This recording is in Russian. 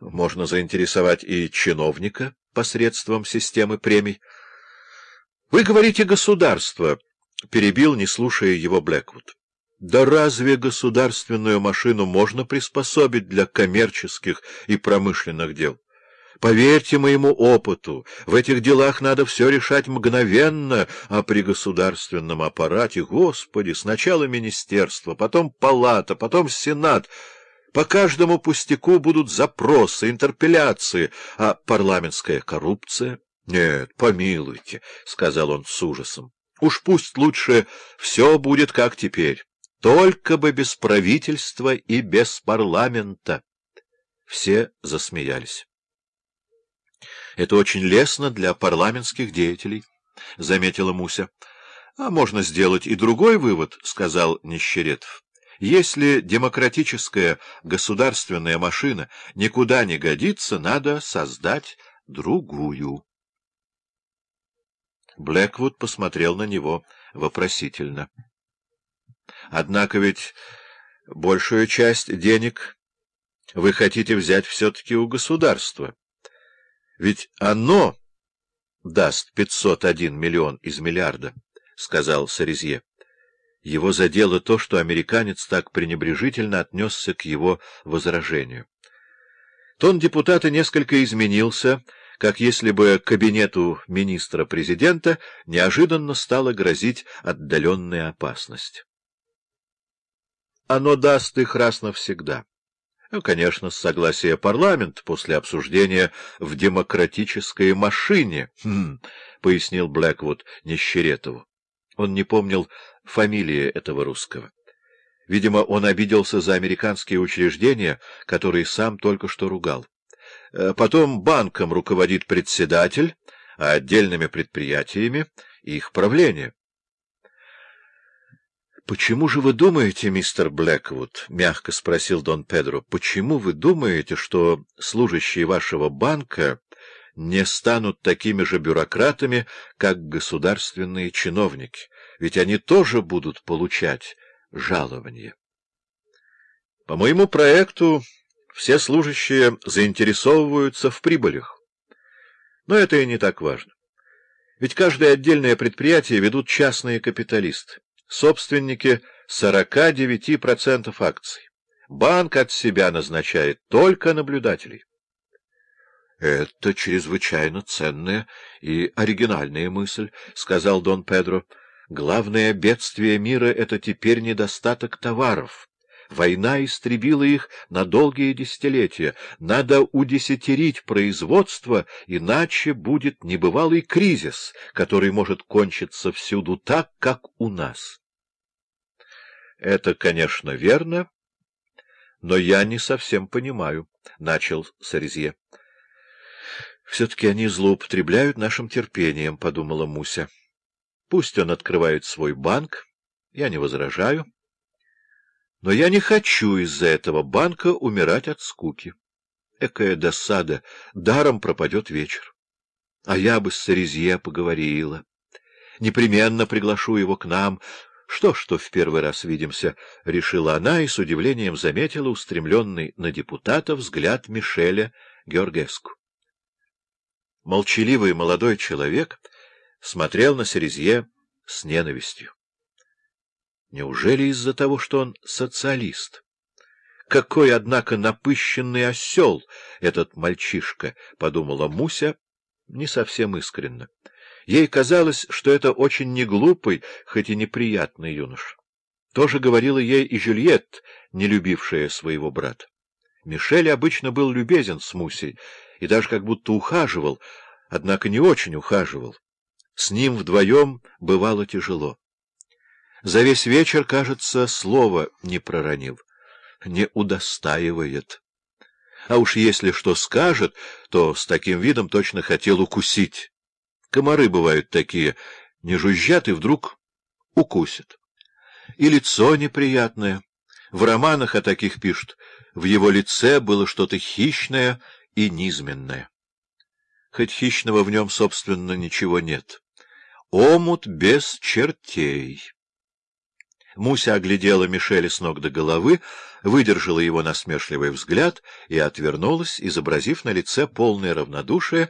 Можно заинтересовать и чиновника посредством системы премий. — Вы говорите «государство», — перебил, не слушая его Блэквуд. Да разве государственную машину можно приспособить для коммерческих и промышленных дел? Поверьте моему опыту, в этих делах надо все решать мгновенно, а при государственном аппарате, господи, сначала министерство, потом палата, потом сенат — по каждому пустяку будут запросы, интерпеляции, а парламентская коррупция... Нет, помилуйте, — сказал он с ужасом. Уж пусть лучше все будет как теперь, только бы без правительства и без парламента. Все засмеялись. — Это очень лестно для парламентских деятелей, — заметила Муся. — А можно сделать и другой вывод, — сказал Нищеретов. Если демократическая государственная машина никуда не годится, надо создать другую. Блэквуд посмотрел на него вопросительно. Однако ведь большую часть денег вы хотите взять все-таки у государства. Ведь оно даст 501 миллион из миллиарда, — сказал Сарезье. Его задело то, что американец так пренебрежительно отнесся к его возражению. Тон депутата несколько изменился, как если бы кабинету министра-президента неожиданно стала грозить отдаленная опасность. Оно даст их раз навсегда. Ну, конечно, с согласия парламента после обсуждения в демократической машине, хм, — пояснил Блэквуд Нищеретову. Он не помнил фамилии этого русского. Видимо, он обиделся за американские учреждения, которые сам только что ругал. Э, потом банком руководит председатель, а отдельными предприятиями — их правление. «Почему же вы думаете, мистер Блэквуд, — мягко спросил Дон Педро, — почему вы думаете, что служащие вашего банка не станут такими же бюрократами, как государственные чиновники?» ведь они тоже будут получать жалование. По моему проекту все служащие заинтересовываются в прибылях. Но это и не так важно. Ведь каждое отдельное предприятие ведут частные капиталисты, собственники 49% акций. Банк от себя назначает только наблюдателей. — Это чрезвычайно ценная и оригинальная мысль, — сказал Дон Педро. Главное бедствие мира — это теперь недостаток товаров. Война истребила их на долгие десятилетия. Надо удесятерить производство, иначе будет небывалый кризис, который может кончиться всюду так, как у нас. Это, конечно, верно, но я не совсем понимаю, — начал Сарезье. — Все-таки они злоупотребляют нашим терпением, — подумала Муся. Пусть он открывает свой банк, я не возражаю. Но я не хочу из-за этого банка умирать от скуки. Экая досада, даром пропадет вечер. А я бы с Сарезье поговорила. Непременно приглашу его к нам. Что, что в первый раз видимся, — решила она и с удивлением заметила устремленный на депутата взгляд Мишеля Георгеску. Молчаливый молодой человек — смотрел на Серезье с ненавистью. Неужели из-за того, что он социалист? Какой, однако, напыщенный осел этот мальчишка, — подумала Муся, не совсем искренно. Ей казалось, что это очень неглупый, хоть и неприятный юнош. Тоже говорила ей и Жюльет, не любившая своего брата. Мишель обычно был любезен с Мусей и даже как будто ухаживал, однако не очень ухаживал. С ним вдвоем бывало тяжело. За весь вечер, кажется, слова не проронил, не удостаивает. А уж если что скажет, то с таким видом точно хотел укусить. Комары бывают такие, не жужжат и вдруг укусят. И лицо неприятное. В романах о таких пишут. В его лице было что-то хищное и низменное. Хоть хищного в нем, собственно, ничего нет омут без чертей. Муся оглядела Мишеля с ног до головы, выдержала его насмешливый взгляд и отвернулась, изобразив на лице полное равнодушие,